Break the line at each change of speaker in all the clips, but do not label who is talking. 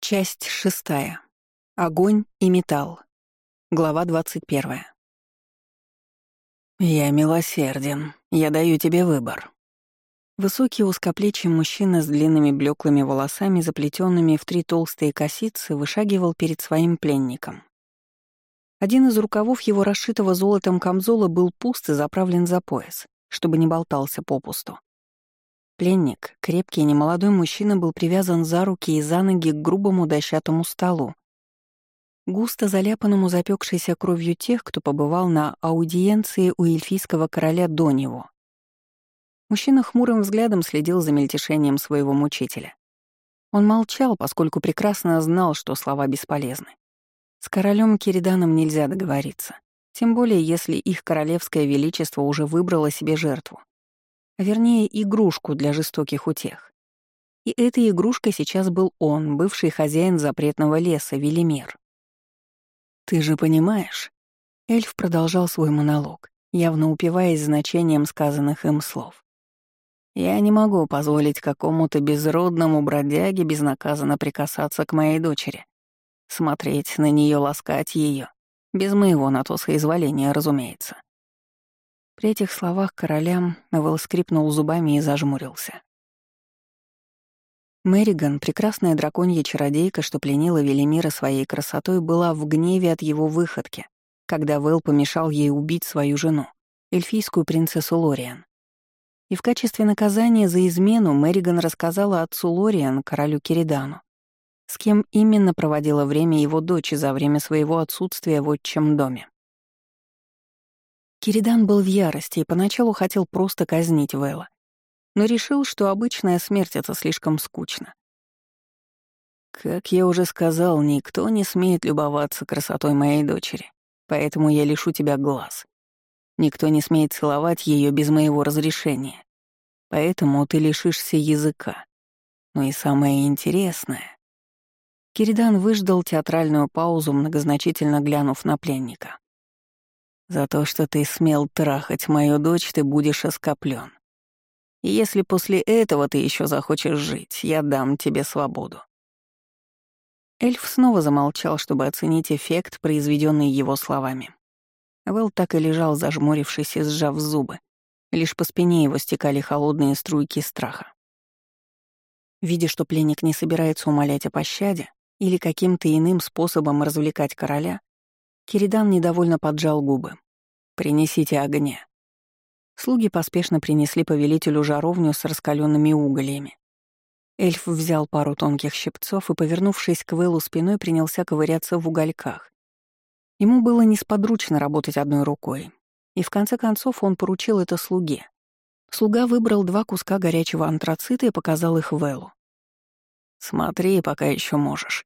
Часть шестая. Огонь и металл. Глава двадцать первая.
«Я милосерден. Я даю тебе выбор».
Высокий узкоплечий мужчина с длинными блеклыми волосами, заплетенными в три толстые косицы, вышагивал перед своим пленником. Один из рукавов его расшитого золотом камзола был пуст и заправлен за пояс, чтобы не болтался попусту. Пленник, крепкий и немолодой мужчина, был привязан за руки и за ноги к грубому дощатому столу, густо заляпанному запекшейся кровью тех, кто побывал на аудиенции у эльфийского короля до него. Мужчина хмурым взглядом следил за мельтешением своего мучителя. Он молчал, поскольку прекрасно знал, что слова бесполезны. С королем Кириданом нельзя договориться, тем более если их королевское величество уже выбрало себе жертву вернее игрушку для жестоких утех. И этой игрушкой сейчас был он, бывший хозяин запретного леса, Велимир. «Ты же понимаешь?» Эльф продолжал свой монолог, явно упиваясь значением сказанных им слов. «Я не могу позволить какому-то безродному бродяге безнаказанно прикасаться к моей дочери, смотреть на нее, ласкать ее, без моего на то соизволения, разумеется. При этих словах королям Эвел скрипнул зубами и зажмурился. Мэриган, прекрасная драконья чародейка, что пленила Велимира своей красотой, была в гневе от его выходки, когда Вэл помешал ей убить свою жену, эльфийскую принцессу Лориан. И в качестве наказания за измену Мэриган рассказала отцу Лориан, королю Киридану, с кем именно проводила время его дочь за время своего отсутствия в отчим доме. Киридан был в ярости и поначалу хотел просто казнить Вэлла, но решил, что обычная смерть — это слишком скучно.
«Как я уже сказал, никто не смеет любоваться красотой моей дочери, поэтому я лишу тебя глаз. Никто не смеет целовать ее без моего разрешения, поэтому ты лишишься языка. Ну и самое интересное...»
Киридан выждал театральную паузу, многозначительно глянув на пленника.
За то, что ты смел трахать мою дочь, ты будешь оскоплен. И если после этого ты еще захочешь жить, я дам тебе свободу».
Эльф снова замолчал, чтобы оценить эффект, произведенный его словами. Вэл так и лежал, зажмурившись и сжав зубы. Лишь по спине его стекали холодные струйки страха. Видя, что пленник не собирается умолять о пощаде или каким-то иным способом развлекать короля, Киридан недовольно поджал губы. «Принесите огня». Слуги поспешно принесли повелителю жаровню с раскаленными угольями. Эльф взял пару тонких щипцов и, повернувшись к Вэллу спиной, принялся ковыряться в угольках. Ему было несподручно работать одной рукой, и в конце концов он поручил это слуге. Слуга выбрал два куска горячего антрацита и показал их Вэллу.
«Смотри, пока еще можешь.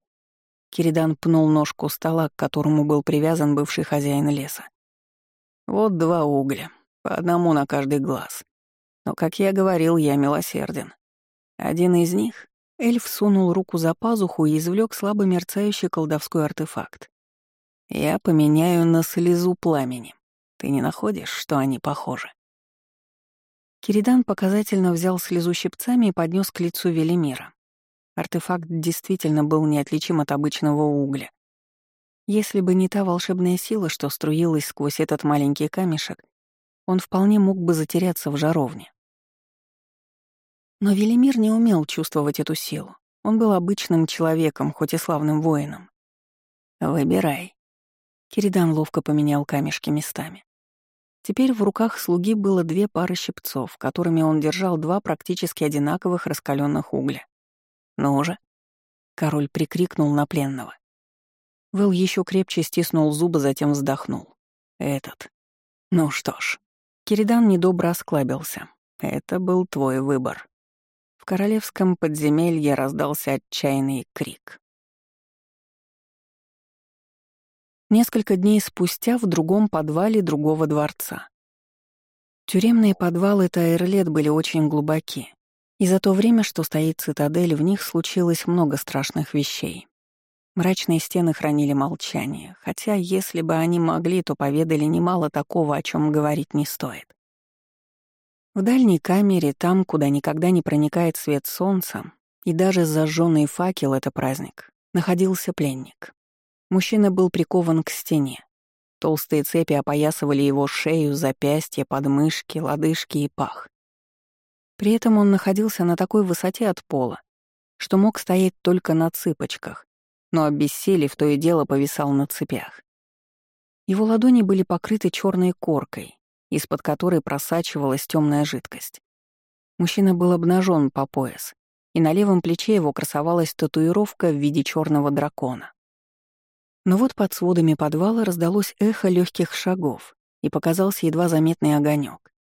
Киридан пнул ножку стола, к которому был привязан бывший хозяин леса. «Вот два угля, по одному на каждый глаз. Но, как я говорил, я милосерден. Один из них...» Эльф сунул руку за пазуху и извлек слабо мерцающий колдовской артефакт. «Я поменяю на слезу пламени. Ты не находишь, что они похожи?»
Киридан показательно взял слезу щипцами и поднес к лицу Велимира. Артефакт действительно был неотличим от обычного угля. Если бы не та волшебная сила, что струилась сквозь этот маленький камешек, он вполне мог бы затеряться в жаровне. Но Велимир не умел чувствовать эту силу. Он был обычным человеком, хоть и славным воином. «Выбирай». Киридан ловко поменял камешки местами. Теперь в руках слуги было две пары щипцов, которыми он держал два практически одинаковых раскаленных угля. «Ну уже!» — король прикрикнул на пленного. Вэл еще крепче стиснул зубы, затем вздохнул. «Этот. Ну что ж». Киридан недобро осклабился. «Это был твой выбор». В королевском подземелье раздался отчаянный крик. Несколько дней спустя в другом подвале другого дворца. Тюремные подвалы Тайрлет были очень глубоки, и за то время, что стоит цитадель, в них случилось много страшных вещей. Мрачные стены хранили молчание, хотя если бы они могли, то поведали немало такого, о чем говорить не стоит. В дальней камере, там, куда никогда не проникает свет солнца, и даже зажженный факел — это праздник. находился пленник. Мужчина был прикован к стене. Толстые цепи опоясывали его шею, запястья, подмышки, лодыжки и пах. При этом он находился на такой высоте от пола, что мог стоять только на цыпочках, но обессилев, то и дело повисал на цепях. Его ладони были покрыты черной коркой, из-под которой просачивалась темная жидкость. Мужчина был обнажен по пояс, и на левом плече его красовалась татуировка в виде черного дракона. Но вот под сводами подвала раздалось эхо легких шагов, и показался едва заметный огонек.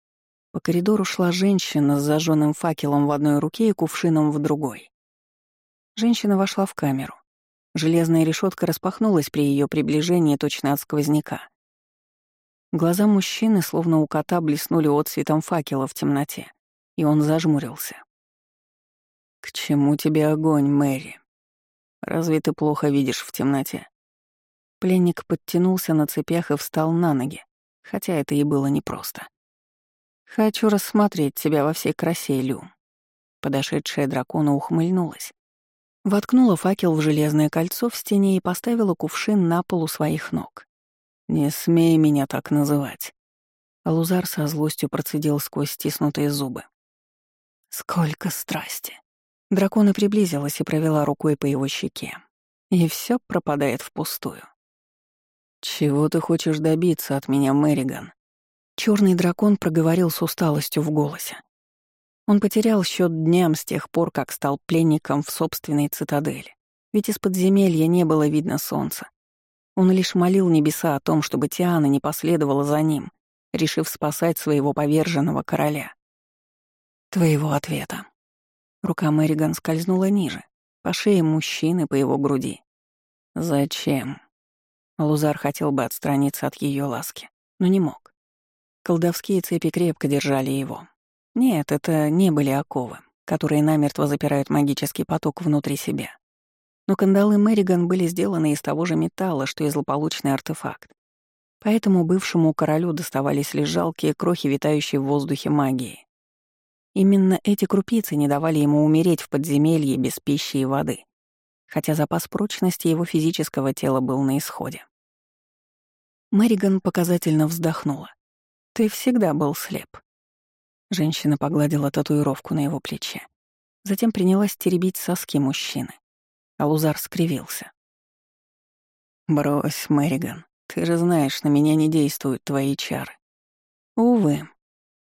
По коридору шла женщина с зажженным факелом в одной руке и кувшином в другой. Женщина вошла в камеру. Железная решетка распахнулась при ее приближении точно от сквозняка. Глаза мужчины, словно у кота, блеснули отсветом факела в темноте, и он зажмурился. «К чему тебе огонь, Мэри? Разве ты плохо видишь в темноте?» Пленник подтянулся на цепях и встал на ноги, хотя это и было непросто. «Хочу рассмотреть тебя во всей красе, Лю». Подошедшая дракона ухмыльнулась. Воткнула факел в железное кольцо в стене и поставила кувшин на полу своих ног. «Не смей меня так называть». Алузар со злостью процедил сквозь стиснутые зубы. «Сколько страсти!» Дракона приблизилась и провела рукой по его щеке. И все пропадает впустую. «Чего ты хочешь добиться от меня, Мэриган?» Черный дракон проговорил с усталостью в голосе. Он потерял счет дням с тех пор, как стал пленником в собственной цитадели. Ведь из подземелья не было видно солнца. Он лишь молил небеса о том, чтобы Тиана не последовала за ним, решив спасать своего поверженного короля. Твоего ответа. Рука Мэриган скользнула ниже, по шее мужчины, по его груди. Зачем? Лузар хотел бы отстраниться от ее ласки, но не мог. Колдовские цепи крепко держали его, нет, это не были оковы, которые намертво запирают магический поток внутри себя. Но кандалы Мэриган были сделаны из того же металла, что и злополучный артефакт. Поэтому бывшему королю доставались лишь жалкие крохи, витающие в воздухе магии. Именно эти крупицы не давали ему умереть в подземелье без пищи и воды, хотя запас прочности его физического тела был на исходе. Мэриган показательно вздохнула. «Ты всегда был слеп. Женщина погладила татуировку на его плече. Затем принялась теребить соски мужчины. Алузар скривился. «Брось, Мэриган, ты же знаешь, на меня не действуют твои чары». «Увы».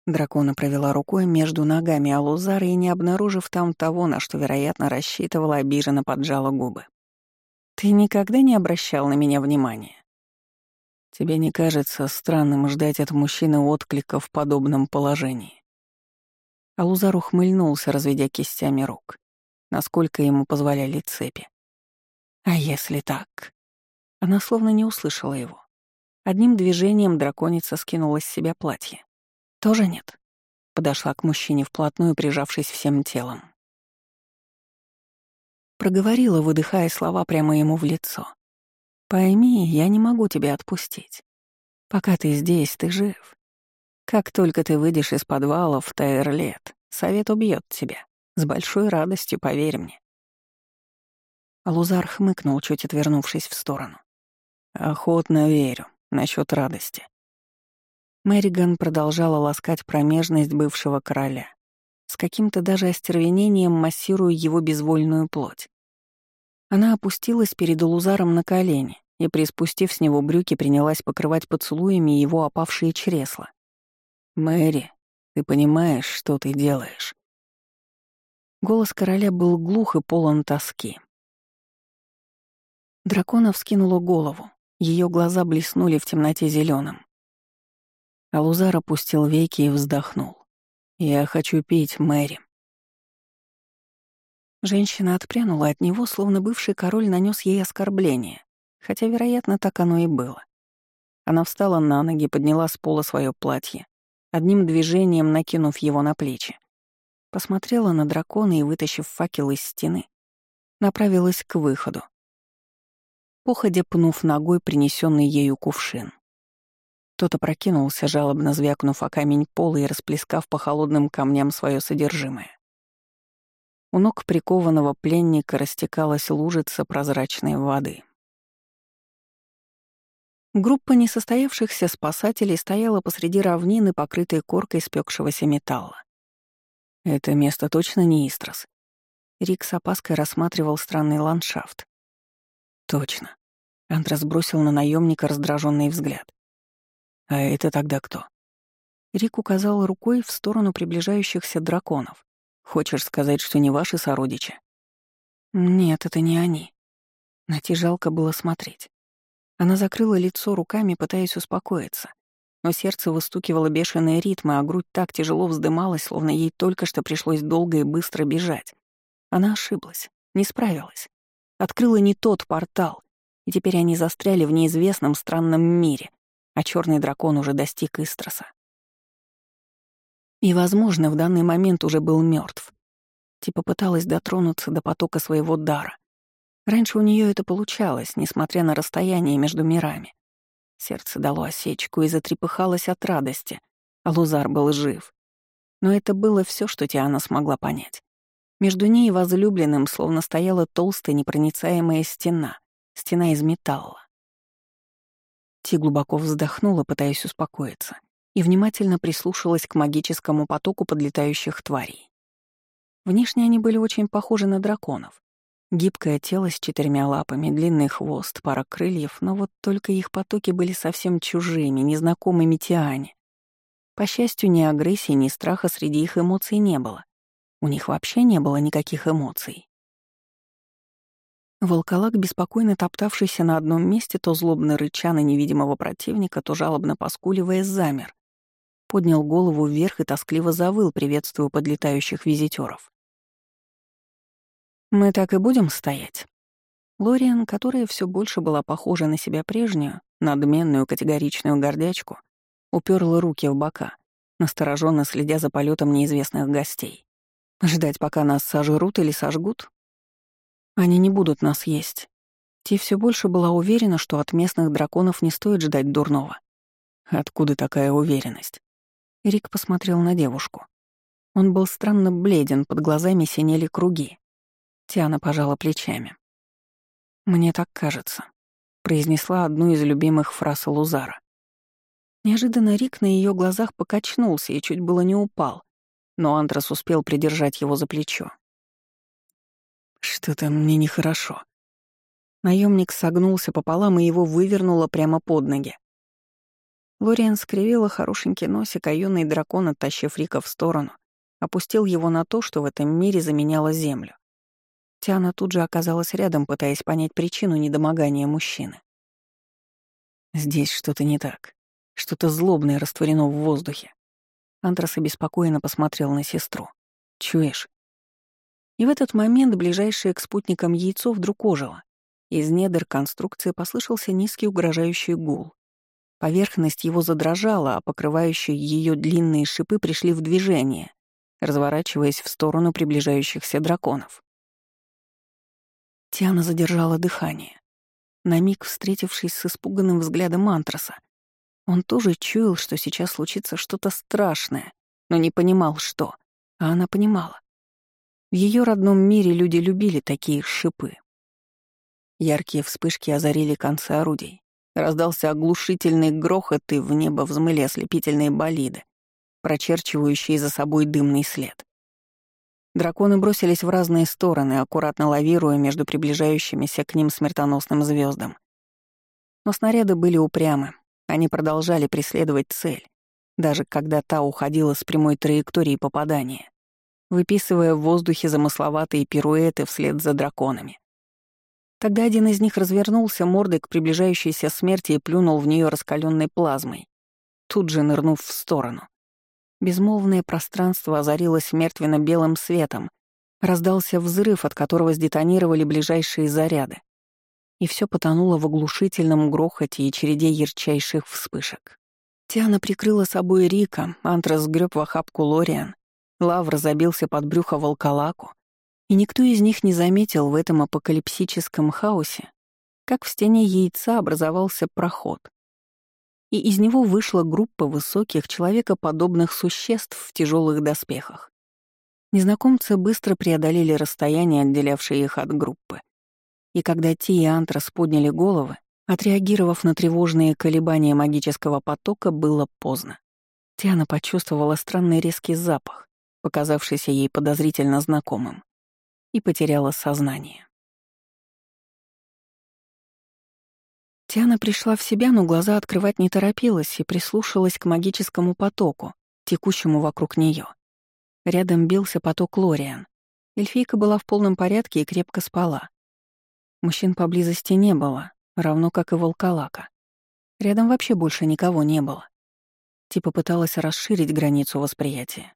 Дракона провела рукой между ногами Алузара и, не обнаружив там того, на что, вероятно, рассчитывала, обиженно поджала губы. «Ты никогда не обращал на меня внимания?» «Тебе не кажется странным ждать от мужчины отклика в подобном положении?» Алузар ухмыльнулся, разведя кистями рук, насколько ему позволяли цепи. А если так? Она словно не услышала его. Одним движением драконица скинула с себя платье. Тоже нет. Подошла к мужчине вплотную, прижавшись всем телом. Проговорила, выдыхая слова прямо ему в лицо. «Пойми, я не могу тебя отпустить. Пока ты здесь, ты жив. Как только ты выйдешь из подвала в Тайрлет, совет убьет тебя. С большой радостью, поверь мне. Лузар хмыкнул, чуть отвернувшись в сторону. «Охотно верю насчет радости». Мэриган продолжала ласкать промежность бывшего короля, с каким-то даже остервенением массируя его безвольную плоть. Она опустилась перед Лузаром на колени и, приспустив с него брюки, принялась покрывать поцелуями его опавшие чресла. «Мэри, ты понимаешь, что ты делаешь?» Голос короля был глух и полон тоски. Дракона вскинула голову, ее глаза блеснули в темноте зеленым. Алузар опустил веки и вздохнул. «Я хочу пить, Мэри». Женщина отпрянула от него, словно бывший король нанес ей оскорбление, хотя, вероятно, так оно и было. Она встала на ноги, подняла с пола свое платье, одним движением накинув его на плечи. Посмотрела на дракона и, вытащив факел из стены, направилась к выходу. Походя пнув ногой принесенный ею кувшин. Тот опрокинулся, жалобно звякнув о камень пола и расплескав по холодным камням свое содержимое. У ног прикованного пленника растекалась лужица прозрачной воды. Группа несостоявшихся спасателей стояла посреди равнины, покрытой коркой спекшегося металла. Это место точно не Истрос. Рик с опаской рассматривал странный ландшафт. Точно. Антрас бросил на наемника раздраженный взгляд. А это тогда кто? Рик указал рукой в сторону приближающихся драконов. Хочешь сказать, что не ваши сородичи? Нет, это не они. На те жалко было смотреть. Она закрыла лицо руками, пытаясь успокоиться. Но сердце выстукивало бешеные ритмы, а грудь так тяжело вздымалась, словно ей только что пришлось долго и быстро бежать. Она ошиблась, не справилась. Открыла не тот портал, и теперь они застряли в неизвестном странном мире, а черный дракон уже достиг Истроса. И, возможно, в данный момент уже был мертв. Типа пыталась дотронуться до потока своего дара, Раньше у нее это получалось, несмотря на расстояние между мирами. Сердце дало осечку и затрепыхалось от радости, а Лузар был жив. Но это было все, что Тиана смогла понять. Между ней и возлюбленным словно стояла толстая непроницаемая стена, стена из металла. Ти глубоко вздохнула, пытаясь успокоиться, и внимательно прислушалась к магическому потоку подлетающих тварей. Внешне они были очень похожи на драконов, Гибкое тело с четырьмя лапами, длинный хвост, пара крыльев, но вот только их потоки были совсем чужими, незнакомыми Тиане. По счастью, ни агрессии, ни страха среди их эмоций не было. У них вообще не было никаких эмоций. Волколак, беспокойно топтавшийся на одном месте, то злобно рыча на невидимого противника, то жалобно поскуливая, замер. Поднял голову вверх и тоскливо завыл, приветствуя подлетающих визитеров. «Мы так и будем стоять?» Лориан, которая все больше была похожа на себя прежнюю, надменную категоричную гордячку, уперла руки в бока, настороженно следя за полетом неизвестных гостей. Ждать, пока нас сожрут или сожгут? Они не будут нас есть. Ти все больше была уверена, что от местных драконов не стоит ждать дурного. Откуда такая уверенность? Рик посмотрел на девушку. Он был странно бледен, под глазами синели круги. Тиана пожала плечами. «Мне так кажется», — произнесла одну из любимых фраз Лузара. Неожиданно Рик на ее глазах покачнулся и чуть было не упал, но Андрес успел придержать его за плечо. «Что-то мне нехорошо». Наемник согнулся пополам и его вывернуло прямо под ноги. Лориан скривила хорошенький носик, а юный дракон, оттащив Рика в сторону, опустил его на то, что в этом мире заменяло землю. Тиана тут же оказалась рядом, пытаясь понять причину недомогания мужчины. Здесь что-то не так. Что-то злобное растворено в воздухе. Антрас обеспокоенно посмотрел на сестру. «Чуешь?» И в этот момент ближайшее к спутникам яйцо вдруг ожило. Из недр конструкции послышался низкий угрожающий гул. Поверхность его задрожала, а покрывающие ее длинные шипы пришли в движение, разворачиваясь в сторону приближающихся драконов. Тиана задержала дыхание. На миг встретившись с испуганным взглядом Антраса, он тоже чуял, что сейчас случится что-то страшное, но не понимал, что. А она понимала. В ее родном мире люди любили такие шипы. Яркие вспышки озарили концы орудий. Раздался оглушительный грохот, и в небо взмыли ослепительные болиды, прочерчивающие за собой дымный след. Драконы бросились в разные стороны, аккуратно лавируя между приближающимися к ним смертоносным звездам. Но снаряды были упрямы, они продолжали преследовать цель, даже когда та уходила с прямой траектории попадания, выписывая в воздухе замысловатые пируэты вслед за драконами. Тогда один из них развернулся мордой к приближающейся смерти и плюнул в нее раскаленной плазмой, тут же нырнув в сторону. Безмолвное пространство озарилось мертвенно-белым светом. Раздался взрыв, от которого сдетонировали ближайшие заряды. И все потонуло в оглушительном грохоте и череде ярчайших вспышек. Тиана прикрыла собой Рика, Антрас сгреб в охапку Лориан, Лавр забился под брюхо волколаку, и никто из них не заметил в этом апокалипсическом хаосе, как в стене яйца образовался проход, и из него вышла группа высоких человекоподобных существ в тяжелых доспехах. Незнакомцы быстро преодолели расстояние, отделявшее их от группы. И когда Ти и Антрас подняли головы, отреагировав на тревожные колебания магического потока, было поздно. Тиана почувствовала странный резкий запах, показавшийся ей подозрительно знакомым, и потеряла сознание. Тиана пришла в себя, но глаза открывать не торопилась и прислушалась к магическому потоку, текущему вокруг нее. Рядом бился поток Лориан. Эльфийка была в полном порядке и крепко спала. Мужчин поблизости не было, равно как и волколака. Рядом вообще больше никого не было. Типа пыталась расширить границу восприятия.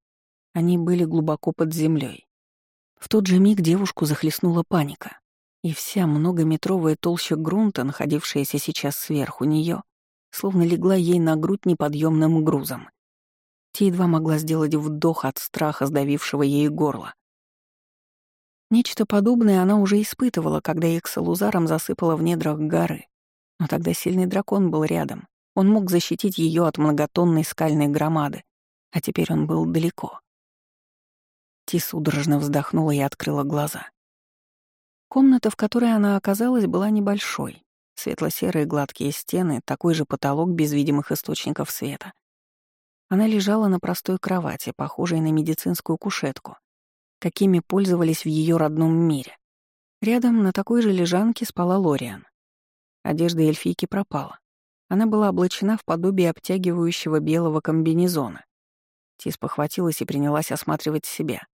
Они были глубоко под землей. В тот же миг девушку захлестнула паника, и вся многометровая толща грунта, находившаяся сейчас сверху нее, словно легла ей на грудь неподъемным грузом. Ти едва могла сделать вдох от страха, сдавившего ей горло. Нечто подобное она уже испытывала, когда их с Алузаром засыпала в недрах горы. Но тогда сильный дракон был рядом. Он мог защитить ее от многотонной скальной громады, а теперь он был далеко. Ти судорожно вздохнула и открыла глаза. Комната, в которой она оказалась, была небольшой. Светло-серые гладкие стены, такой же потолок без видимых источников света — она лежала на простой кровати, похожей на медицинскую кушетку, какими пользовались в ее родном мире. Рядом на такой же лежанке спала Лориан. Одежда эльфийки пропала. Она была облачена в подобие обтягивающего белого комбинезона. Тис похватилась и принялась осматривать себя.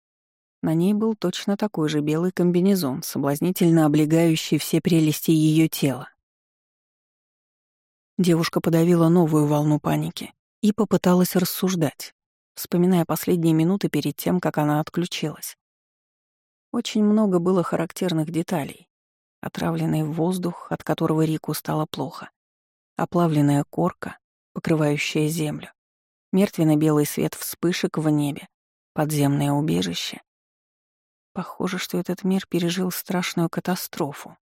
На ней был точно такой же белый комбинезон, соблазнительно облегающий все прелести ее тела. Девушка подавила новую волну паники и попыталась рассуждать, вспоминая последние минуты перед тем, как она отключилась. Очень много было характерных деталей. Отравленный воздух, от которого Рику стало плохо. Оплавленная корка, покрывающая землю. Мертвенно-белый свет вспышек в небе. Подземное убежище. Похоже, что этот мир пережил страшную катастрофу.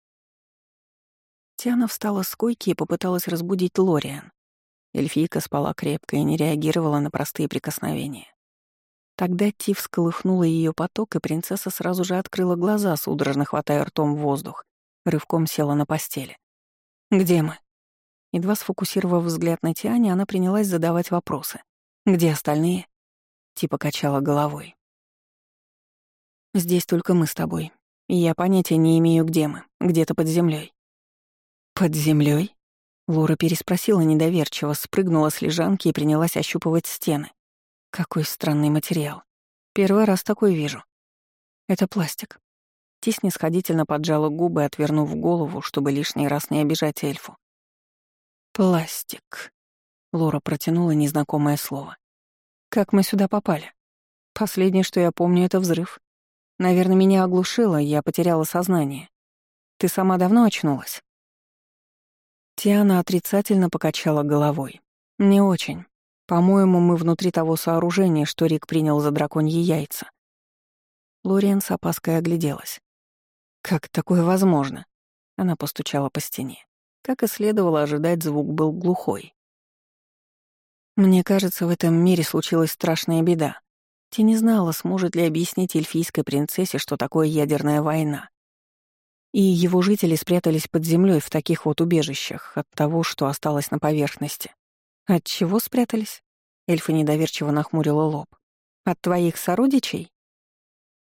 Тиана встала с койки и попыталась разбудить Лориан. Эльфийка спала крепко и не реагировала на простые прикосновения. Тогда Тиф всколыхнула ее поток, и принцесса сразу же открыла глаза, судорожно хватая ртом воздух. Рывком села на постели. «Где мы?» Едва сфокусировав взгляд на Тиане, она принялась задавать вопросы. «Где остальные?» Типа качала головой. «Здесь только мы с тобой. Я понятия не имею, где мы. Где-то под землей. «Под землей? Лора переспросила недоверчиво, спрыгнула с лежанки и принялась ощупывать стены. Какой странный материал. Первый раз такой вижу. Это пластик. Тис снисходительно поджала губы, отвернув голову, чтобы лишний раз не обижать эльфу. «Пластик», — Лора протянула незнакомое слово. «Как мы сюда попали? Последнее, что я помню, — это взрыв. Наверное, меня оглушило, я потеряла сознание. Ты сама давно очнулась?» Тиана отрицательно покачала головой. «Не очень. По-моему, мы внутри того сооружения, что Рик принял за драконьи яйца». Лориан с опаской огляделась. «Как такое возможно?» Она постучала по стене. Как и следовало ожидать, звук был глухой. «Мне кажется, в этом мире случилась страшная беда. Ти не знала, сможет ли объяснить эльфийской принцессе, что такое ядерная война и его жители спрятались под землей в таких вот убежищах от того, что осталось на поверхности. От чего спрятались? Эльфа недоверчиво нахмурила лоб. От твоих сородичей?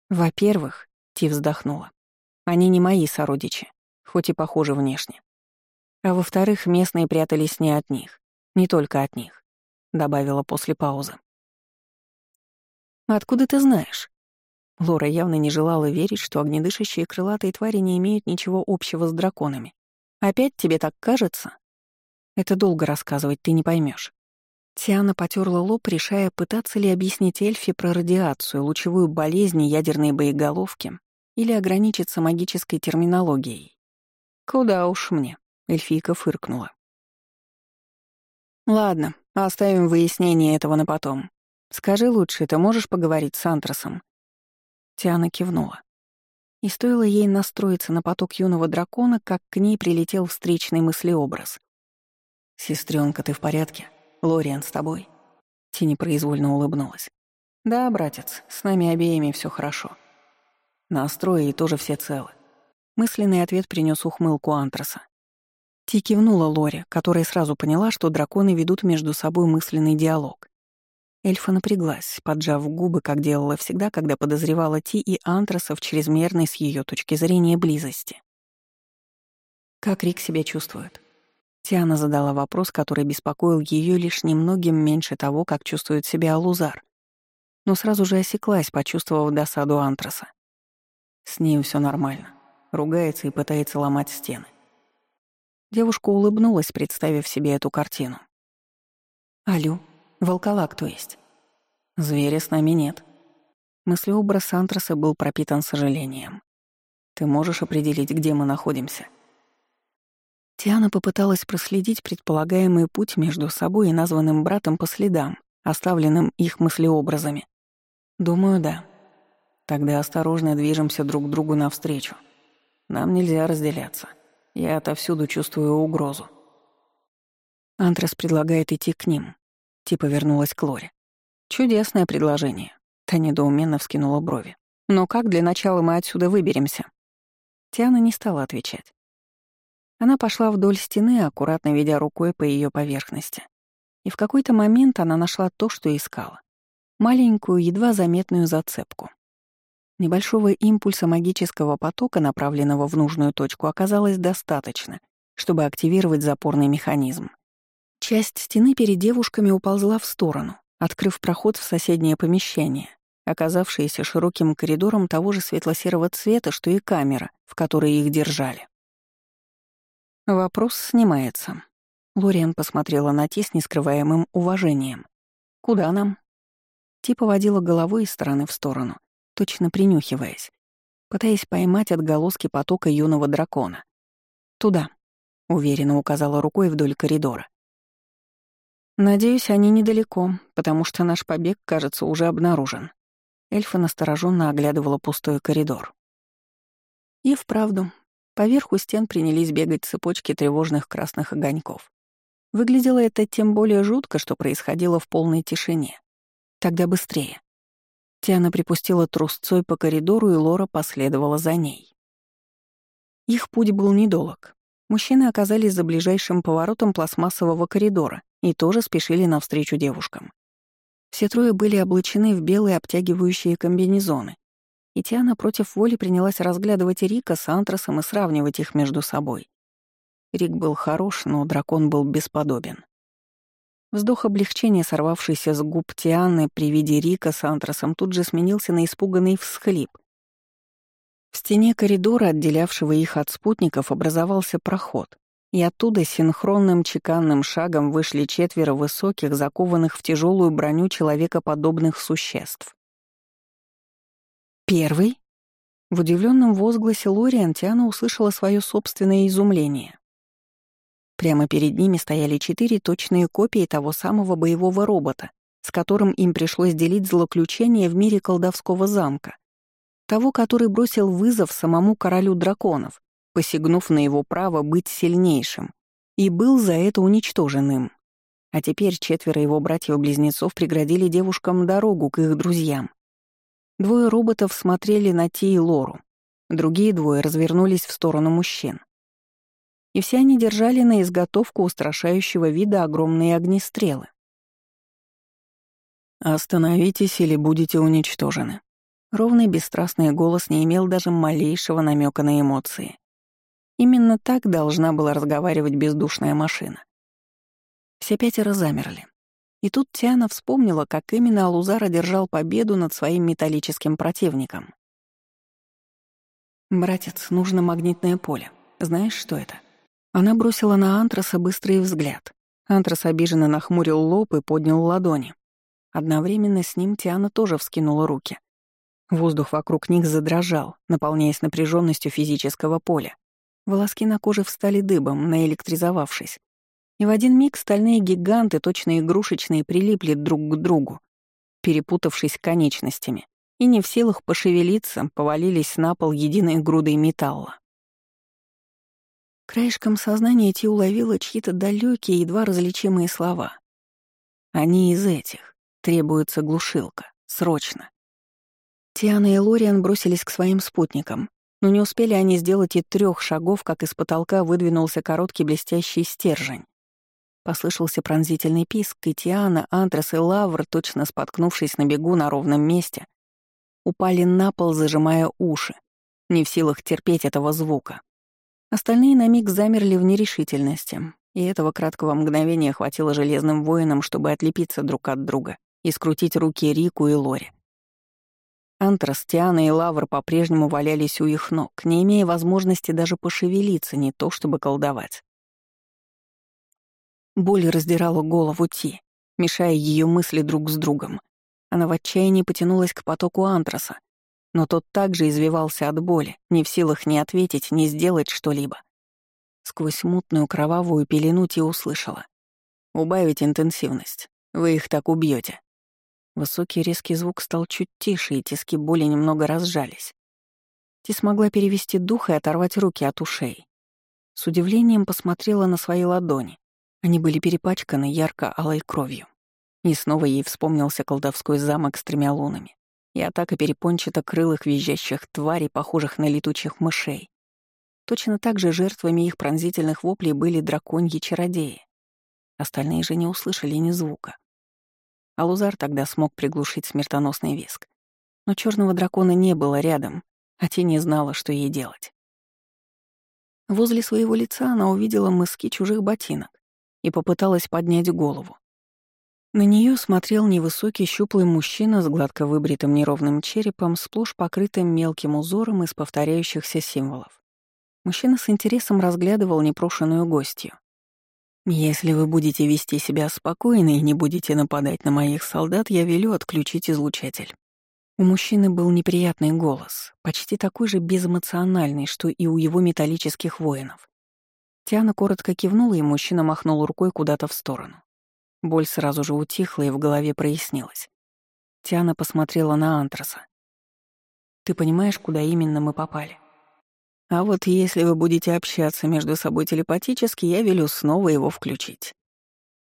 Во-первых, Ти вздохнула. Они не мои сородичи, хоть и похожи внешне. А во-вторых, местные прятались не от них, не только от них, добавила после паузы. «Откуда ты знаешь?» Лора явно не желала верить, что огнедышащие крылатые твари не имеют ничего общего с драконами. «Опять тебе так кажется?» «Это долго рассказывать, ты не поймешь. Тиана потерла лоб, решая, пытаться ли объяснить эльфе про радиацию, лучевую болезнь и ядерные боеголовки, или ограничиться магической терминологией. «Куда уж мне», — эльфийка фыркнула. «Ладно, оставим выяснение этого на потом. Скажи лучше, ты можешь поговорить с Антрасом? Тиана кивнула. И стоило ей настроиться на поток юного дракона, как к ней прилетел встречный мыслеобраз. «Сестренка, ты в порядке? Лориан с тобой?» Ти непроизвольно улыбнулась.
«Да, братец, с нами обеими все хорошо. Настрои и тоже все целы». Мысленный ответ принес ухмылку Антраса. Ти кивнула Лоре, которая сразу поняла, что драконы ведут между собой мысленный диалог. Эльфа напряглась, поджав губы, как делала всегда, когда подозревала Ти и Антраса в чрезмерной с ее точки зрения близости. «Как Рик себя чувствует?» Тиана задала вопрос, который беспокоил ее лишь немногим меньше того, как чувствует себя Алузар. Но сразу же осеклась, почувствовав досаду Антраса. С ним все нормально. Ругается и пытается ломать стены. Девушка улыбнулась, представив себе эту картину. «Алю, волколак, то есть?» «Зверя с нами нет». Мыслеобраз Антраса был пропитан сожалением. «Ты можешь определить, где мы находимся?» Тиана попыталась проследить предполагаемый путь между собой и названным братом по следам, оставленным их мыслеобразами. Думаю, да. Тогда осторожно движемся друг другу навстречу. Нам нельзя разделяться. Я отовсюду чувствую угрозу. Антрас предлагает идти к ним. Типа вернулась к Лоре. Чудесное предложение. Та недоуменно вскинула брови. Но как для начала мы отсюда выберемся? Тиана не стала отвечать. Она пошла вдоль стены, аккуратно ведя рукой по ее поверхности. И в какой-то момент она нашла то, что искала. Маленькую, едва заметную зацепку. Небольшого импульса магического потока, направленного в нужную точку, оказалось достаточно, чтобы активировать запорный механизм. Часть стены перед девушками уползла в сторону, открыв проход в соседнее помещение, оказавшееся широким коридором того же светло-серого цвета, что и камера, в которой их держали. Вопрос снимается. Лориан посмотрела на Ти с нескрываемым уважением. «Куда нам?» Ти поводила головой из стороны в сторону, точно принюхиваясь, пытаясь поймать отголоски потока юного дракона. «Туда», — уверенно указала рукой вдоль коридора. «Надеюсь, они недалеко, потому что наш побег, кажется, уже обнаружен». Эльфа настороженно оглядывала пустой коридор. И вправду, Поверху стен принялись бегать цепочки тревожных красных огоньков. Выглядело это тем более жутко, что происходило в полной тишине. Тогда быстрее. Тиана припустила трусцой по коридору, и Лора последовала за ней. Их путь был недолг. Мужчины оказались за ближайшим поворотом пластмассового коридора и тоже спешили навстречу девушкам. Все трое были облачены в белые обтягивающие комбинезоны, и Тиана против воли принялась разглядывать Рика с Антрасом и сравнивать их между собой. Рик был хорош, но дракон был бесподобен. Вздох облегчения, сорвавшийся с губ Тианы при виде Рика с Антрасом, тут же сменился на испуганный всхлип. В стене коридора, отделявшего их от спутников, образовался проход, и оттуда синхронным чеканным шагом вышли четверо высоких, закованных в тяжелую броню человекоподобных существ. «Первый?» В удивленном возгласе Лориан Тиана услышала свое собственное изумление. Прямо перед ними стояли четыре точные копии того самого боевого робота, с которым им пришлось делить злоключение в мире колдовского замка. Того, который бросил вызов самому королю драконов, посягнув на его право быть сильнейшим, и был за это уничтоженным. А теперь четверо его братьев-близнецов преградили девушкам дорогу к их друзьям. Двое роботов смотрели на Ти и Лору. Другие двое развернулись в сторону мужчин. И все они держали на изготовку устрашающего вида огромные огнестрелы. «Остановитесь или будете уничтожены». Ровный бесстрастный голос не имел даже малейшего намека на эмоции. Именно так должна была разговаривать бездушная машина. Все пятеро замерли. И тут Тиана вспомнила, как именно Алузар одержал победу над своим металлическим противником. «Братец, нужно магнитное поле. Знаешь, что это?» Она бросила на Антраса быстрый взгляд. Антрас обиженно нахмурил лоб и поднял ладони. Одновременно с ним Тиана тоже вскинула руки. Воздух вокруг них задрожал, наполняясь напряженностью физического поля. Волоски на коже встали дыбом, наэлектризовавшись. И в один миг стальные гиганты, точно игрушечные, прилипли друг к другу, перепутавшись конечностями, и не в силах пошевелиться, повалились на пол единой грудой металла. Краешком сознания Ти уловила чьи-то далекие, едва различимые слова. Они из этих. Требуется глушилка.
Срочно. Тиана и Лориан бросились к своим спутникам, но не успели они сделать и трех шагов, как из потолка выдвинулся короткий блестящий стержень. Послышался пронзительный писк, и Тиана, Антрас и Лавр, точно споткнувшись на бегу на ровном месте, упали на пол, зажимая уши, не в силах терпеть этого звука. Остальные на миг замерли в нерешительности, и этого краткого мгновения хватило железным воинам, чтобы отлепиться друг от друга и скрутить руки Рику и Лори. Антрас, Тиана и Лавр по-прежнему валялись у их ног, не имея возможности даже пошевелиться, не то чтобы колдовать. Боль раздирала голову Ти, мешая ее мысли друг с другом. Она в отчаянии потянулась к потоку антраса, но тот также извивался от боли, не в силах ни ответить, ни сделать что-либо. Сквозь мутную кровавую пелену Ти услышала. «Убавить интенсивность. Вы их так убьете. Высокий резкий звук стал чуть тише, и тиски боли немного разжались. Ти смогла перевести дух и оторвать руки от ушей. С удивлением посмотрела на свои ладони. Они были перепачканы ярко-алой кровью. И снова ей вспомнился колдовской замок с тремя лунами и атака перепончато-крылых визжащих тварей, похожих на летучих мышей. Точно так же жертвами их пронзительных воплей были драконьи-чародеи. Остальные же не услышали ни звука. Алузар тогда смог приглушить смертоносный виск. Но черного дракона не было рядом, а те не знала, что ей делать. Возле своего лица она увидела мыски чужих ботинок и попыталась поднять голову. На нее смотрел невысокий щуплый мужчина с гладко выбритым неровным черепом, сплошь покрытым мелким узором из повторяющихся символов. Мужчина с интересом разглядывал непрошенную гостью. «Если вы будете вести себя спокойно и не будете нападать на моих солдат, я велю отключить излучатель». У мужчины был неприятный голос, почти такой же безэмоциональный, что и у его металлических воинов. Тиана коротко кивнула, и мужчина махнул рукой куда-то в сторону. Боль сразу же утихла, и в голове прояснилась. Тиана посмотрела на Антраса. «Ты понимаешь, куда именно мы попали?» «А вот если вы будете общаться между собой телепатически, я велю снова его включить».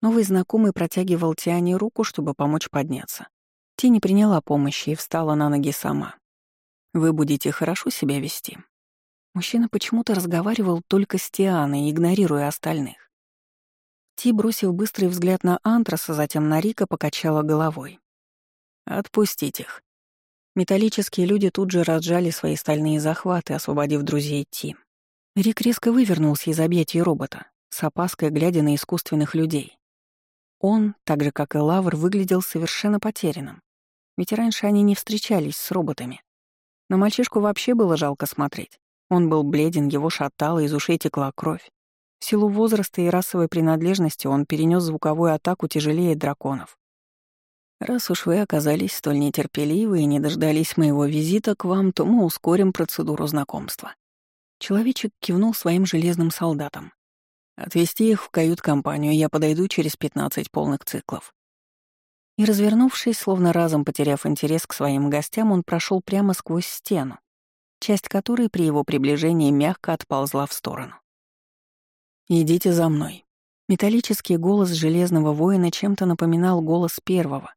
Новый знакомый протягивал Тиане руку, чтобы помочь подняться. Ти не приняла помощи и встала на ноги сама. «Вы будете хорошо себя вести. Мужчина почему-то разговаривал только с Тианой, игнорируя остальных. Ти, бросив быстрый взгляд на Антраса, затем на Рика, покачала головой. «Отпустить их». Металлические люди тут же разжали свои стальные захваты, освободив друзей Ти. Рик резко вывернулся из объятий робота, с опаской глядя на искусственных людей. Он, так же как и Лавр, выглядел совершенно потерянным. Ведь раньше они не встречались с роботами. На мальчишку вообще было жалко смотреть. Он был бледен, его шатало, из ушей текла кровь. В силу возраста и расовой принадлежности он перенес звуковую атаку тяжелее драконов. «Раз уж вы оказались столь нетерпеливы и не дождались моего визита к вам, то мы ускорим процедуру знакомства». Человечек кивнул своим железным солдатам. «Отвезти их в кают-компанию я подойду через 15 полных циклов». И, развернувшись, словно разом потеряв интерес к своим гостям, он прошел прямо сквозь стену, часть которой при его приближении мягко отползла в сторону. «Идите за мной». Металлический голос железного воина чем-то напоминал голос первого,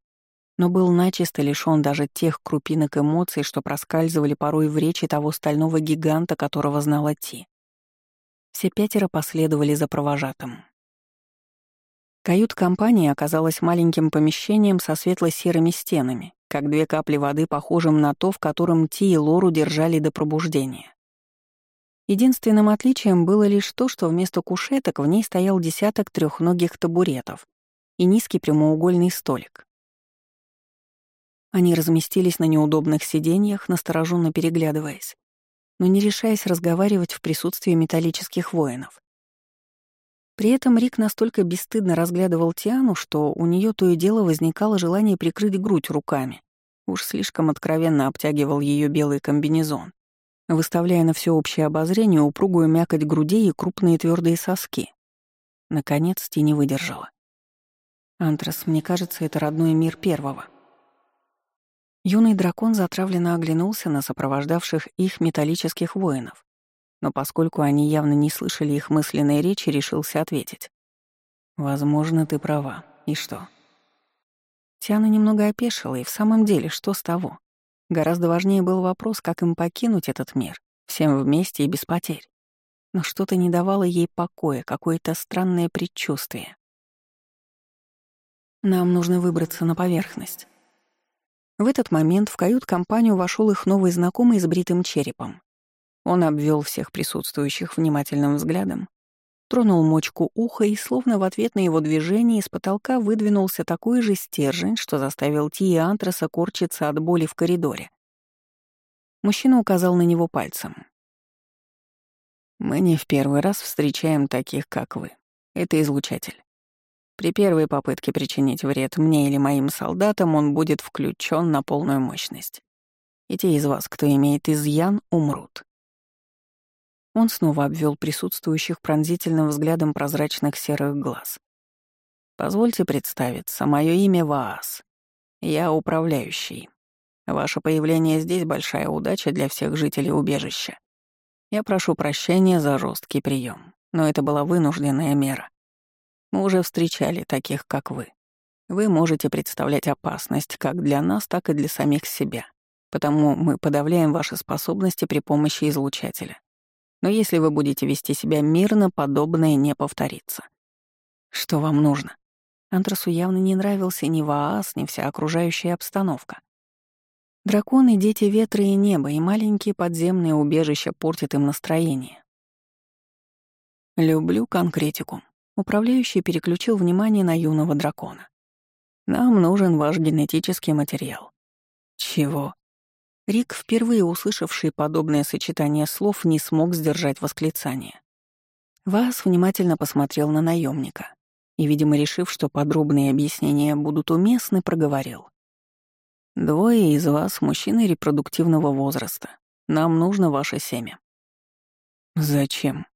но был начисто лишён даже тех крупинок эмоций, что проскальзывали порой в речи того стального гиганта, которого знала Ти. Все пятеро последовали за провожатым. Кают-компания оказалась маленьким помещением со светло-серыми стенами, как две капли воды, похожим на то, в котором Ти и Лору держали до пробуждения. Единственным отличием было лишь то, что вместо кушеток в ней стоял десяток трехногих табуретов и низкий прямоугольный столик. Они разместились на неудобных сиденьях, настороженно переглядываясь, но не решаясь разговаривать в присутствии металлических воинов. При этом Рик настолько бесстыдно разглядывал Тиану, что у нее то и дело возникало желание прикрыть грудь руками. Уж слишком откровенно обтягивал ее белый комбинезон, выставляя на всеобщее обозрение упругую мякоть грудей и крупные твердые соски. Наконец Ти не выдержала. «Антрас, мне кажется, это родной мир первого». Юный дракон затравленно оглянулся на сопровождавших их металлических воинов, но поскольку они явно не слышали их мысленной речи, решился ответить. «Возможно, ты права. И что?» Тиана немного опешила, и в самом деле, что с того? Гораздо важнее был вопрос, как им покинуть этот мир, всем вместе и без потерь. Но что-то не давало ей покоя, какое-то странное предчувствие. Нам нужно выбраться на поверхность. В этот момент в кают-компанию вошел их новый знакомый с бритым черепом. Он обвел всех присутствующих внимательным взглядом, тронул мочку уха и, словно в ответ на его движение, из потолка выдвинулся такой же стержень, что заставил Ти Антраса корчиться от боли в коридоре. Мужчина указал на него пальцем. «Мы не в первый раз встречаем таких, как вы. Это излучатель. При первой попытке причинить вред мне или моим солдатам он будет включен на полную мощность. И те из вас, кто имеет изъян, умрут. Он снова обвел присутствующих пронзительным взглядом прозрачных серых глаз. «Позвольте представиться, мое имя Ваас. Я управляющий. Ваше появление здесь — большая удача для всех жителей убежища. Я прошу прощения за жесткий прием, но это была вынужденная мера. Мы уже встречали таких, как вы. Вы можете представлять опасность как для нас, так и для самих себя, потому мы подавляем ваши способности при помощи излучателя. Но если вы будете вести себя мирно, подобное не повторится. Что вам нужно? Антрасу явно не нравился ни Ваас, ни вся окружающая обстановка. Драконы — дети ветра и неба, и маленькие подземные убежища портят им настроение. Люблю конкретику. Управляющий переключил внимание на юного дракона. Нам нужен ваш генетический материал. Чего? Рик, впервые услышавший подобное сочетание слов, не смог сдержать восклицание. Вас внимательно посмотрел на наемника и, видимо, решив, что подробные объяснения будут уместны, проговорил. «Двое из вас — мужчины репродуктивного возраста. Нам нужно ваше семя». «Зачем?»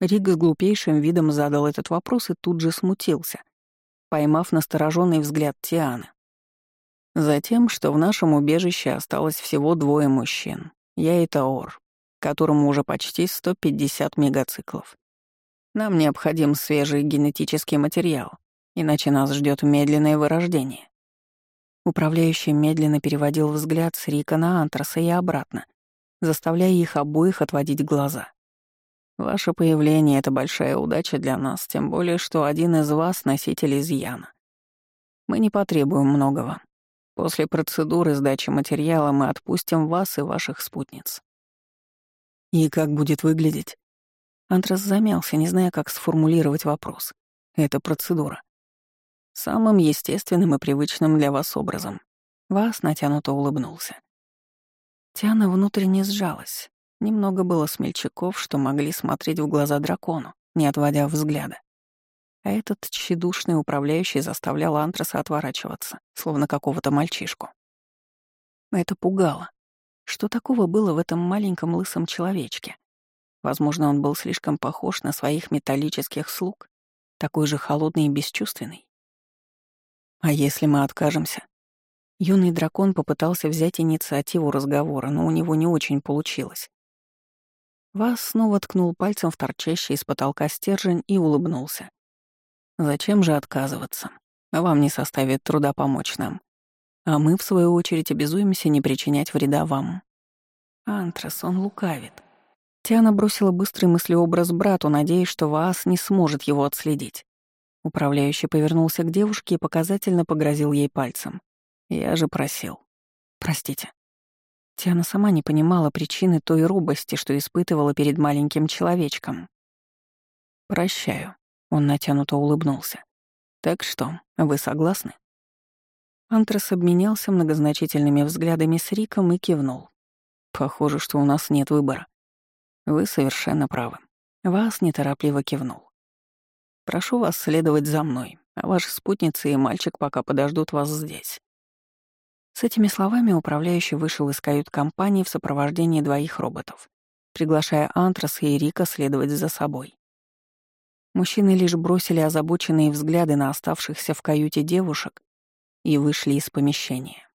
Рик с глупейшим видом задал этот вопрос и тут же смутился, поймав настороженный взгляд Тианы. Затем, что в нашем убежище осталось всего двое мужчин. Я и Таор, которому уже почти 150 мегациклов. Нам необходим свежий генетический материал, иначе нас ждет медленное вырождение. Управляющий медленно переводил взгляд с Рика на Антраса и обратно, заставляя их обоих отводить глаза. Ваше появление — это большая удача для нас, тем более, что один из вас — носитель изъяна. Мы не потребуем многого. После процедуры сдачи материала мы отпустим вас и ваших спутниц. И как будет выглядеть? Антрас замялся, не зная, как сформулировать вопрос. Это процедура. Самым естественным и привычным для вас образом. Вас натянуто улыбнулся. Тиана внутренне сжалась. Немного было смельчаков, что могли смотреть в глаза дракону, не отводя взгляда. А этот тщедушный управляющий заставлял Антраса отворачиваться, словно какого-то мальчишку. Это пугало. Что такого было в этом маленьком лысом человечке? Возможно, он был слишком похож на своих металлических слуг, такой же холодный и бесчувственный. А если мы откажемся? Юный дракон попытался взять инициативу разговора, но у него не очень получилось. Вас снова ткнул пальцем в торчащий из потолка стержень и улыбнулся. Зачем же отказываться? Вам не составит труда помочь нам. А мы, в свою очередь, обязуемся не причинять вреда вам. Антрас, он лукавит. Тиана бросила быстрый мыслеобраз брату, надеясь, что Ваас не сможет его отследить. Управляющий повернулся к девушке и показательно погрозил ей пальцем. «Я же просил. Простите». Тиана сама не понимала причины той робости, что испытывала перед маленьким человечком. «Прощаю», он натянуто улыбнулся. «Так что, вы согласны?» Антрас обменялся многозначительными взглядами с Риком и кивнул. «Похоже, что у нас нет выбора. Вы совершенно правы. Вас неторопливо кивнул. Прошу вас следовать за мной, а ваши спутницы и мальчик пока подождут вас здесь». С этими словами управляющий вышел из кают-компании в сопровождении двоих роботов, приглашая Антраса и Рика следовать за собой. Мужчины лишь бросили озабоченные взгляды на оставшихся в каюте девушек и вышли из помещения.